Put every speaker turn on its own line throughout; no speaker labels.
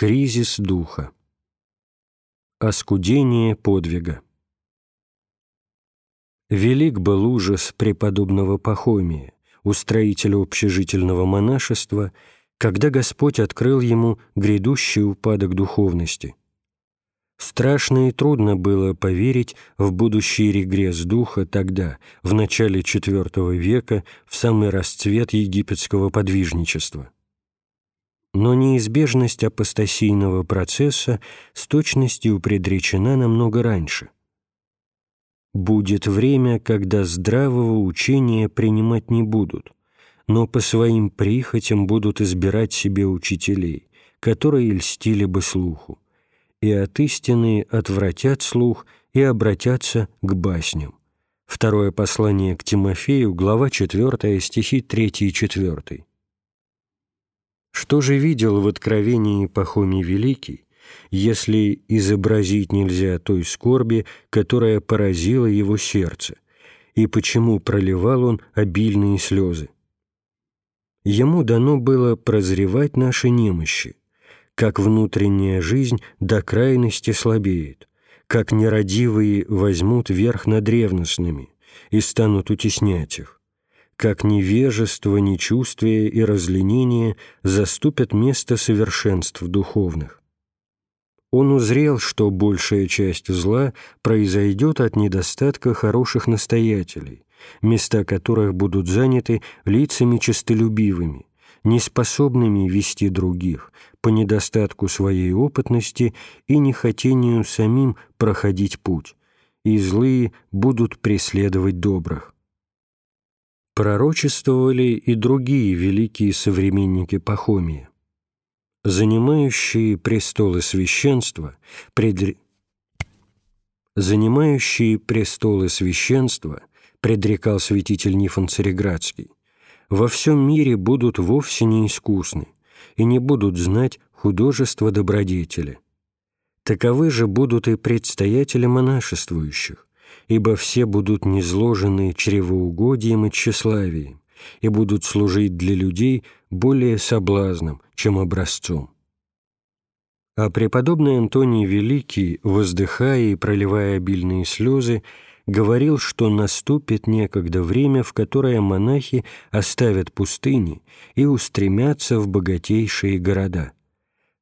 Кризис духа. Оскудение подвига. Велик был ужас преподобного Пахомия, устроителя общежительного монашества, когда Господь открыл ему грядущий упадок духовности. Страшно и трудно было поверить в будущий регресс духа тогда, в начале IV века, в самый расцвет египетского подвижничества но неизбежность апостасийного процесса с точностью предречена намного раньше. «Будет время, когда здравого учения принимать не будут, но по своим прихотям будут избирать себе учителей, которые льстили бы слуху, и от истины отвратят слух и обратятся к басням». Второе послание к Тимофею, глава 4, стихи 3 и 4. Что же видел в Откровении Пахомий Великий, если изобразить нельзя той скорби, которая поразила его сердце, и почему проливал он обильные слезы? Ему дано было прозревать наши немощи, как внутренняя жизнь до крайности слабеет, как нерадивые возьмут верх над ревностными и станут утеснять их как невежество, нечувствие и разленение заступят место совершенств духовных. Он узрел, что большая часть зла произойдет от недостатка хороших настоятелей, места которых будут заняты лицами честолюбивыми, неспособными вести других, по недостатку своей опытности и нехотению самим проходить путь, и злые будут преследовать добрых пророчествовали и другие великие современники Пахомия. Занимающие престолы священства, предр... занимающие престолы священства, предрекал святитель Нифон Цареградский, во всем мире будут вовсе не искусны и не будут знать художество добродетели. Таковы же будут и предстоятели монашествующих, ибо все будут низложены чревоугодием и тщеславием, и будут служить для людей более соблазном, чем образцом. А преподобный Антоний Великий, воздыхая и проливая обильные слезы, говорил, что наступит некогда время, в которое монахи оставят пустыни и устремятся в богатейшие города.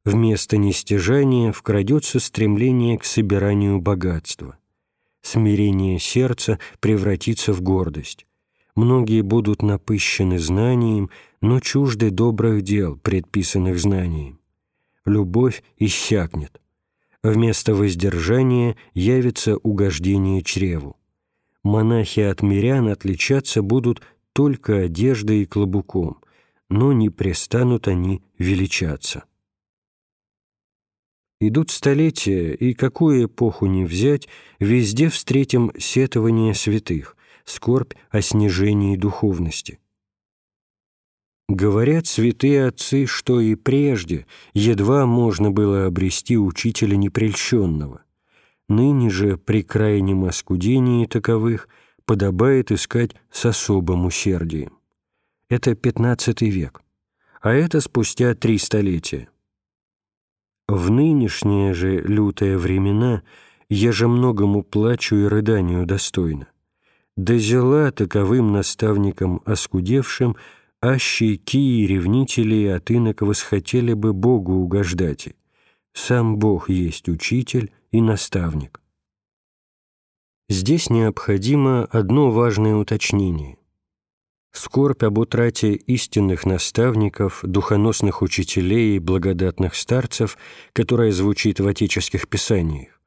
Вместо нестяжания вкрадется стремление к собиранию богатства смирение сердца превратится в гордость. Многие будут напыщены знанием, но чужды добрых дел, предписанных знанием. Любовь иссякнет. Вместо воздержания явится угождение чреву. Монахи от мирян отличаться будут только одеждой и клобуком, но не престанут они величаться. Идут столетия, и какую эпоху не взять, везде встретим сетование святых, скорбь о снижении духовности. Говорят святые отцы, что и прежде едва можно было обрести учителя непрельщенного. Ныне же при крайнем оскудении таковых подобает искать с особым усердием. Это XV век, а это спустя три столетия. В нынешние же лютые времена я же многому плачу и рыданию достойно. Да зела таковым наставникам оскудевшим, аще кии ревнители от инок восхотели бы Богу угождать. Сам Бог есть учитель и наставник. Здесь необходимо одно важное уточнение – скорбь об утрате истинных наставников, духоносных учителей и благодатных старцев, которая звучит в отеческих писаниях,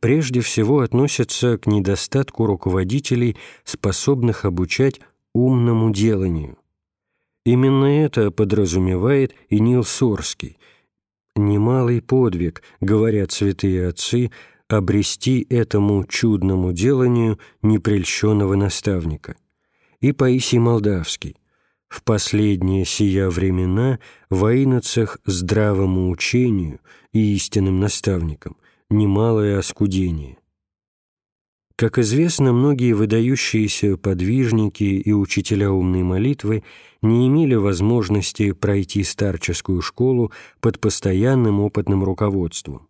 прежде всего относится к недостатку руководителей, способных обучать умному деланию. Именно это подразумевает и Нил Сорский. «Немалый подвиг, — говорят святые отцы, — обрести этому чудному деланию непрельщенного наставника» и Паисий Молдавский. В последние сия времена в инocах здравому учению и истинным наставникам немалое оскудение. Как известно, многие выдающиеся подвижники и учителя умной молитвы не имели возможности пройти старческую школу под постоянным опытным руководством.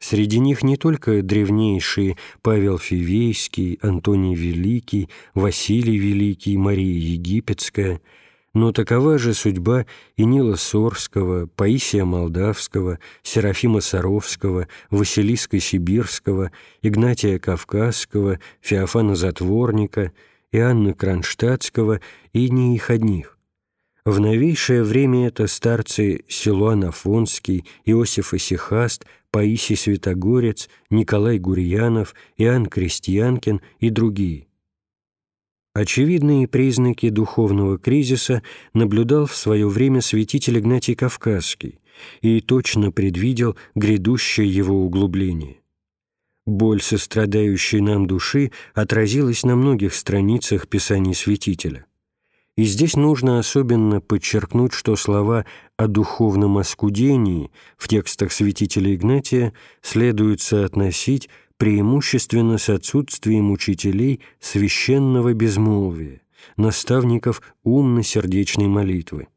Среди них не только древнейшие Павел Фивейский, Антоний Великий, Василий Великий, Мария Египетская – но такова же судьба и Нила Сорского, Паисия Молдавского, Серафима Саровского, Василиска Сибирского, Игнатия Кавказского, Феофана Затворника, Иоанна Кронштадтского и не их одних. В новейшее время это старцы Силуан Афонский, Иосиф Исихаст, Паисий Святогорец, Николай Гурьянов, Иоанн Крестьянкин и другие. Очевидные признаки духовного кризиса наблюдал в свое время святитель Игнатий Кавказский и точно предвидел грядущее его углубление. Боль сострадающей нам души отразилась на многих страницах Писаний святителя. И здесь нужно особенно подчеркнуть, что слова о духовном оскудении в текстах святителя Игнатия следует соотносить преимущественно с отсутствием учителей священного безмолвия, наставников умно-сердечной молитвы.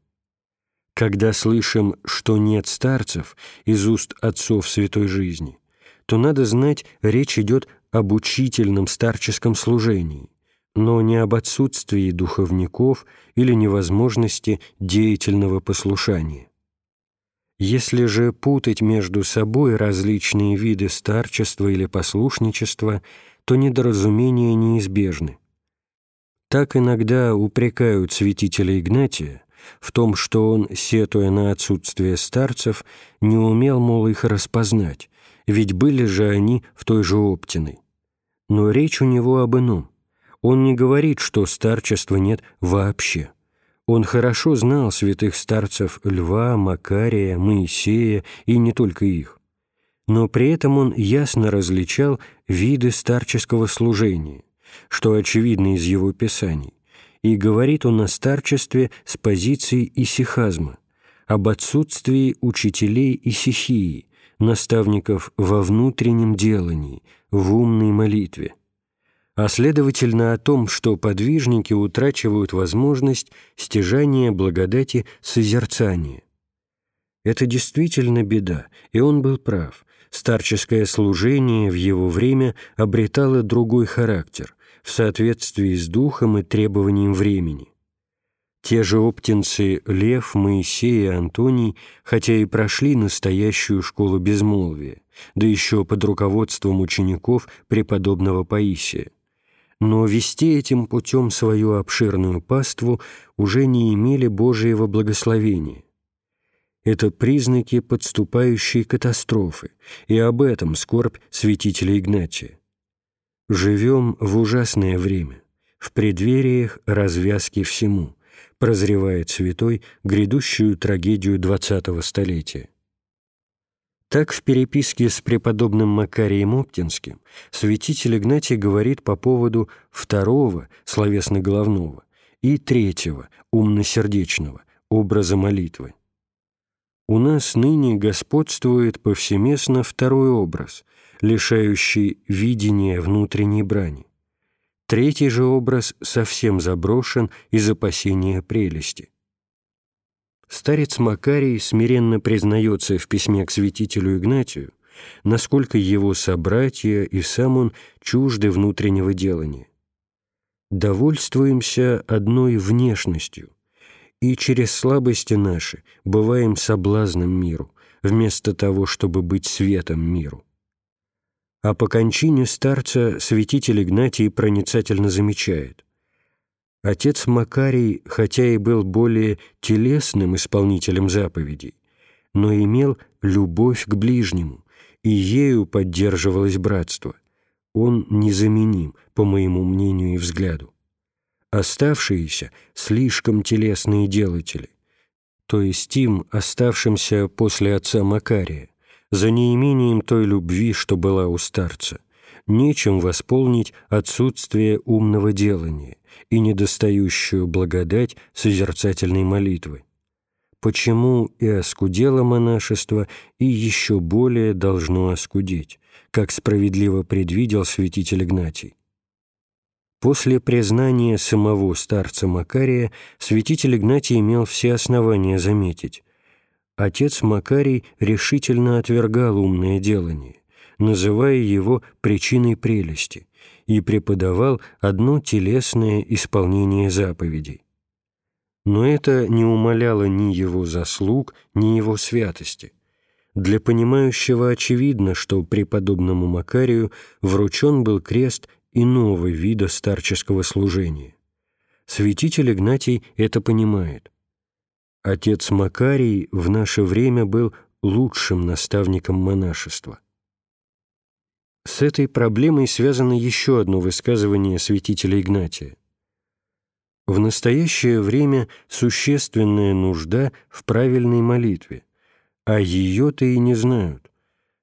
Когда слышим, что нет старцев из уст отцов святой жизни, то надо знать, речь идет об учительном старческом служении, но не об отсутствии духовников или невозможности деятельного послушания. Если же путать между собой различные виды старчества или послушничества, то недоразумения неизбежны. Так иногда упрекают святителя Игнатия в том, что он, сетуя на отсутствие старцев, не умел, мол, их распознать, ведь были же они в той же Оптиной. Но речь у него об ином. Он не говорит, что старчества нет вообще. Он хорошо знал святых старцев Льва, Макария, Моисея и не только их. Но при этом он ясно различал виды старческого служения, что очевидно из его писаний, и говорит он о старчестве с позиции исихазма, об отсутствии учителей исихии, наставников во внутреннем делании, в умной молитве а следовательно о том, что подвижники утрачивают возможность стяжания благодати созерцания. Это действительно беда, и он был прав. Старческое служение в его время обретало другой характер, в соответствии с духом и требованием времени. Те же оптинцы Лев, Моисей и Антоний, хотя и прошли настоящую школу безмолвия, да еще под руководством учеников преподобного Паисия, но вести этим путем свою обширную паству уже не имели Божьего благословения. Это признаки подступающей катастрофы, и об этом скорбь святителя Игнатия. «Живем в ужасное время, в преддвериях развязки всему», прозревает святой грядущую трагедию двадцатого столетия. Так в переписке с преподобным Макарием Оптинским святитель Игнатий говорит по поводу второго, словесно-головного, и третьего, умно-сердечного, образа молитвы. У нас ныне господствует повсеместно второй образ, лишающий видения внутренней брани. Третий же образ совсем заброшен из опасения прелести. Старец Макарий смиренно признается в письме к святителю Игнатию, насколько его собратья и сам он чужды внутреннего делания. Довольствуемся одной внешностью и через слабости наши бываем соблазном миру, вместо того, чтобы быть светом миру. А по кончине старца святитель Игнатий проницательно замечает Отец Макарий, хотя и был более телесным исполнителем заповедей, но имел любовь к ближнему, и ею поддерживалось братство. Он незаменим, по моему мнению и взгляду. Оставшиеся — слишком телесные делатели, то есть им, оставшимся после отца Макария, за неимением той любви, что была у старца, нечем восполнить отсутствие умного делания, и недостающую благодать созерцательной молитвы. почему и оскудело монашество, и еще более должно оскудеть, как справедливо предвидел святитель Игнатий. После признания самого старца Макария святитель Игнатий имел все основания заметить. Отец Макарий решительно отвергал умное делание, называя его причиной прелести, и преподавал одно телесное исполнение заповедей. Но это не умаляло ни его заслуг, ни его святости – для понимающего очевидно, что преподобному Макарию вручен был крест иного вида старческого служения. Святитель Игнатий это понимает. Отец Макарий в наше время был лучшим наставником монашества. С этой проблемой связано еще одно высказывание святителя Игнатия. В настоящее время существенная нужда в правильной молитве – а ее-то и не знают.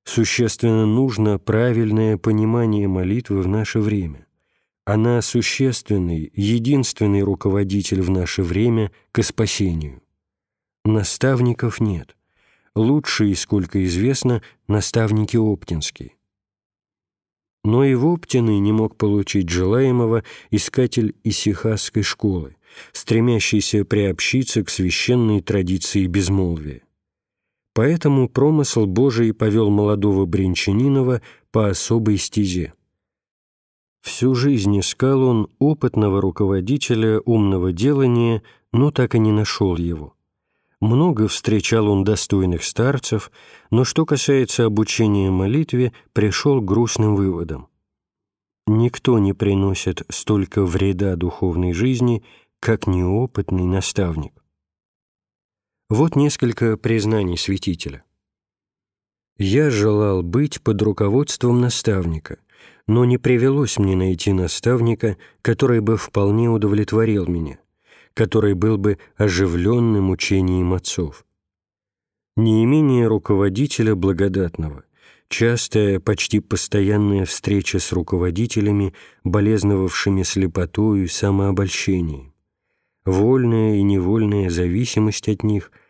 Существенно нужно правильное понимание молитвы в наше время. Она существенный, единственный руководитель в наше время к спасению. Наставников нет. Лучшие, сколько известно, наставники оптинские. Но и в Оптины не мог получить желаемого искатель исихасской школы, стремящийся приобщиться к священной традиции безмолвия. Поэтому промысл Божий повел молодого Бринчанинова по особой стезе. Всю жизнь искал он опытного руководителя умного делания, но так и не нашел его. Много встречал он достойных старцев, но что касается обучения молитве, пришел к грустным выводам. Никто не приносит столько вреда духовной жизни, как неопытный наставник. Вот несколько признаний святителя. «Я желал быть под руководством наставника, но не привелось мне найти наставника, который бы вполне удовлетворил меня, который был бы оживленным учением отцов. Неимение руководителя благодатного, частая, почти постоянная встреча с руководителями, болезновавшими слепотою и самообольщением, вольная и невольная зависимость от них –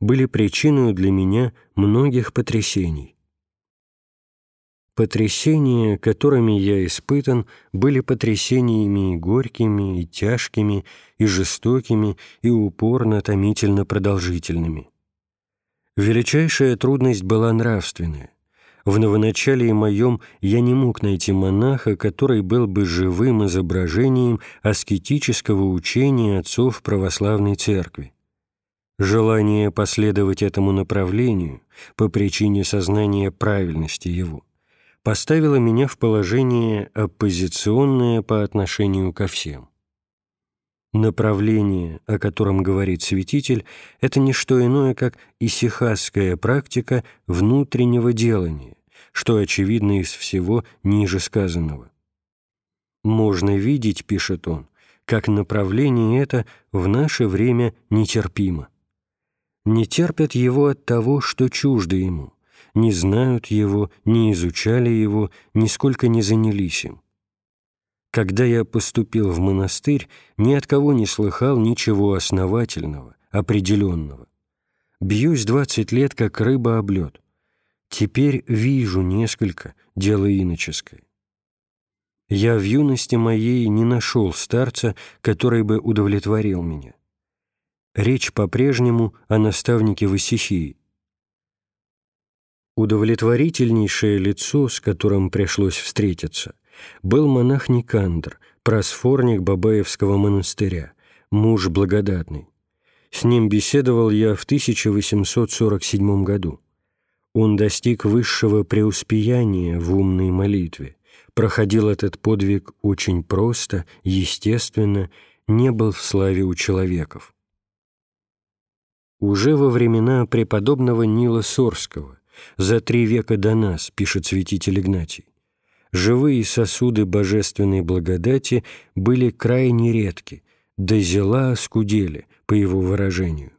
были причиной для меня многих потрясений. Потрясения, которыми я испытан, были потрясениями и горькими, и тяжкими, и жестокими, и упорно-томительно продолжительными. Величайшая трудность была нравственная. В новоначалии моем я не мог найти монаха, который был бы живым изображением аскетического учения отцов православной церкви. Желание последовать этому направлению по причине сознания правильности его поставило меня в положение оппозиционное по отношению ко всем. Направление, о котором говорит святитель, это не что иное, как исихасская практика внутреннего делания, что очевидно из всего ниже сказанного. «Можно видеть, — пишет он, — как направление это в наше время нетерпимо не терпят его от того, что чуждо ему, не знают его, не изучали его, нисколько не занялись им. Когда я поступил в монастырь, ни от кого не слыхал ничего основательного, определенного. Бьюсь двадцать лет, как рыба об лед. Теперь вижу несколько, дело иноческое. Я в юности моей не нашел старца, который бы удовлетворил меня. Речь по-прежнему о наставнике Васихии. Удовлетворительнейшее лицо, с которым пришлось встретиться, был монах Никандр, просфорник Бабаевского монастыря, муж благодатный. С ним беседовал я в 1847 году. Он достиг высшего преуспеяния в умной молитве, проходил этот подвиг очень просто, естественно, не был в славе у человеков уже во времена преподобного Нила Сорского, за три века до нас, пишет святитель Игнатий, живые сосуды божественной благодати были крайне редки, да зела оскудели, по его выражению.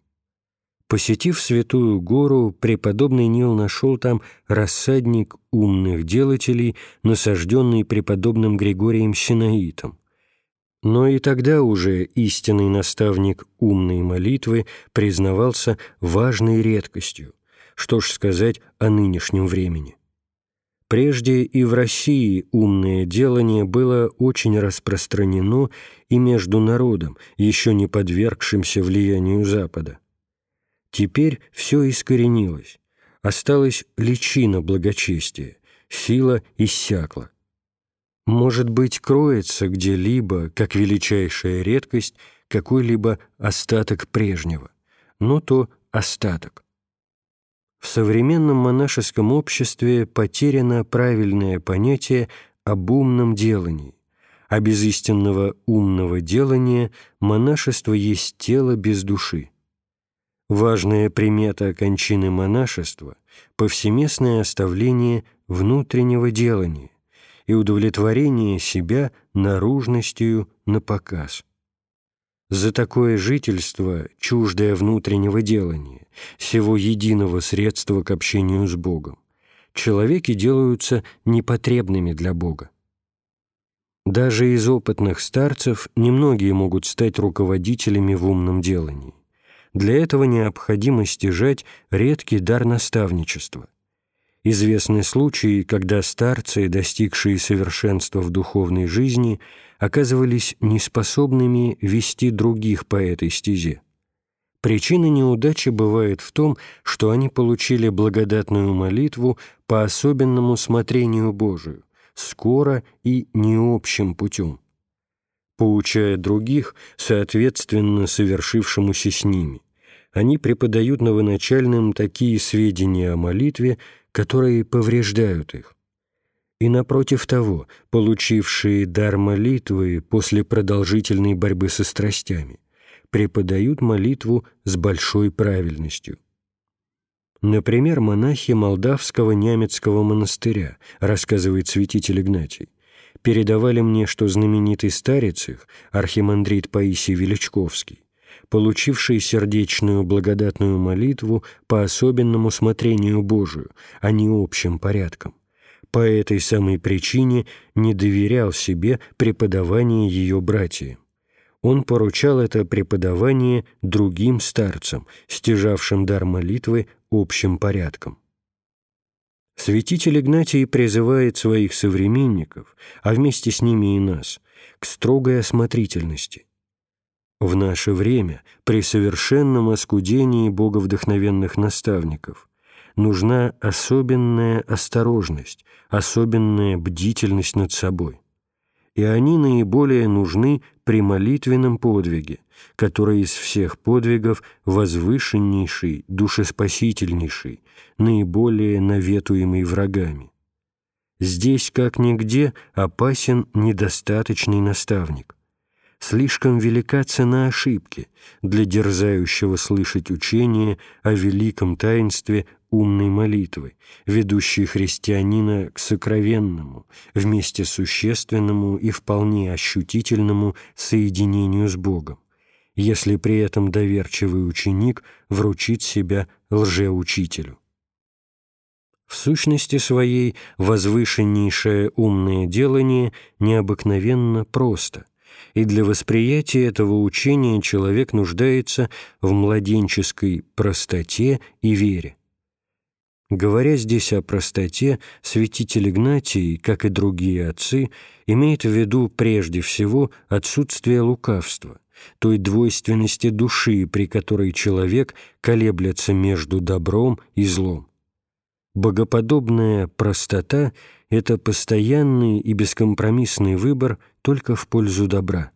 Посетив Святую Гору, преподобный Нил нашел там рассадник умных делателей, насажденный преподобным Григорием Синаитом, Но и тогда уже истинный наставник умной молитвы признавался важной редкостью, что ж сказать о нынешнем времени. Прежде и в России умное делание было очень распространено и между народом, еще не подвергшимся влиянию Запада. Теперь все искоренилось, осталась личина благочестия, сила иссякла. Может быть, кроется где-либо, как величайшая редкость, какой-либо остаток прежнего, но то остаток. В современном монашеском обществе потеряно правильное понятие об умном делании, а без истинного умного делания монашество есть тело без души. Важная примета кончины монашества – повсеместное оставление внутреннего делания и удовлетворение себя наружностью на показ – за такое жительство, чуждое внутреннего делания, всего единого средства к общению с Богом, человеки делаются непотребными для Бога. Даже из опытных старцев немногие могут стать руководителями в умном делании. Для этого необходимо стяжать редкий дар наставничества. Известны случаи, когда старцы, достигшие совершенства в духовной жизни, оказывались неспособными вести других по этой стезе. Причина неудачи бывает в том, что они получили благодатную молитву по особенному смотрению Божию, скоро и необщим путем, поучая других, соответственно совершившемуся с ними. Они преподают новоначальным такие сведения о молитве, которые повреждают их и, напротив того, получившие дар молитвы после продолжительной борьбы со страстями, преподают молитву с большой правильностью. Например, монахи Молдавского Нямецкого монастыря, рассказывает святитель Игнатий, передавали мне, что знаменитый старец их, архимандрит Паисий Величковский, получивший сердечную благодатную молитву по особенному смотрению Божию, а не общим порядком, по этой самой причине не доверял себе преподавание ее братьям. Он поручал это преподавание другим старцам, стяжавшим дар молитвы общим порядком. Святитель Игнатий призывает своих современников, а вместе с ними и нас, к строгой осмотрительности. В наше время, при совершенном оскудении боговдохновенных наставников, нужна особенная осторожность, особенная бдительность над собой. И они наиболее нужны при молитвенном подвиге, который из всех подвигов возвышеннейший, душеспасительнейший, наиболее наветуемый врагами. Здесь, как нигде, опасен недостаточный наставник. Слишком велика цена ошибки для дерзающего слышать учение о великом таинстве умной молитвы, ведущей христианина к сокровенному, вместе существенному и вполне ощутительному соединению с Богом, если при этом доверчивый ученик вручит себя лжеучителю. В сущности своей возвышеннейшее умное делание необыкновенно просто, и для восприятия этого учения человек нуждается в младенческой простоте и вере. Говоря здесь о простоте, святитель Игнатий, как и другие отцы, имеет в виду прежде всего отсутствие лукавства, той двойственности души, при которой человек колеблется между добром и злом. Богоподобная простота – это постоянный и бескомпромиссный выбор только в пользу добра.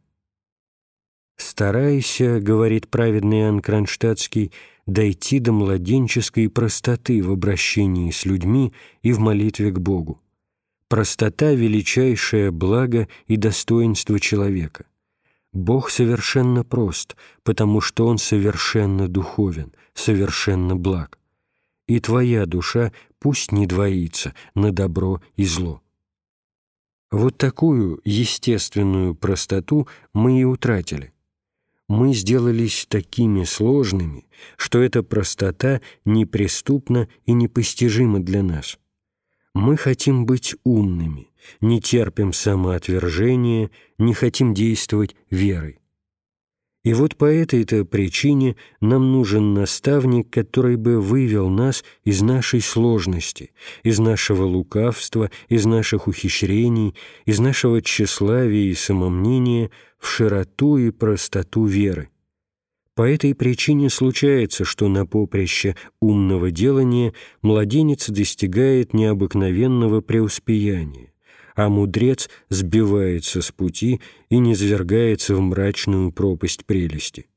«Старайся, — говорит праведный Иоанн Кронштадтский, — дойти до младенческой простоты в обращении с людьми и в молитве к Богу. Простота – величайшее благо и достоинство человека. Бог совершенно прост, потому что Он совершенно духовен, совершенно благ. И твоя душа пусть не двоится на добро и зло. Вот такую естественную простоту мы и утратили мы сделались такими сложными, что эта простота неприступна и непостижима для нас. Мы хотим быть умными, не терпим самоотвержения, не хотим действовать верой. И вот по этой-то причине нам нужен наставник, который бы вывел нас из нашей сложности, из нашего лукавства, из наших ухищрений, из нашего тщеславия и самомнения в широту и простоту веры. По этой причине случается, что на поприще умного делания младенец достигает необыкновенного преуспеяния а мудрец сбивается с пути и низвергается в мрачную пропасть прелести.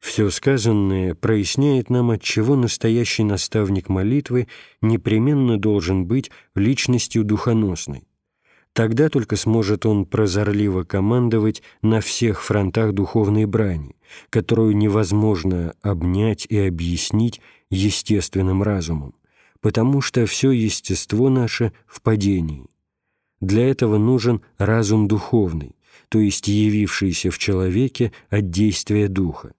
Все сказанное проясняет нам, отчего настоящий наставник молитвы непременно должен быть личностью духоносной. Тогда только сможет он прозорливо командовать на всех фронтах духовной брани, которую невозможно обнять и объяснить естественным разумом, потому что все естество наше в падении. Для этого нужен разум духовный, то есть явившийся в человеке от действия духа.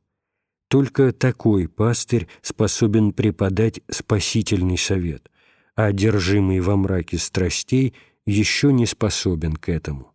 Только такой пастырь способен преподать спасительный совет, а одержимый во мраке страстей еще не способен к этому.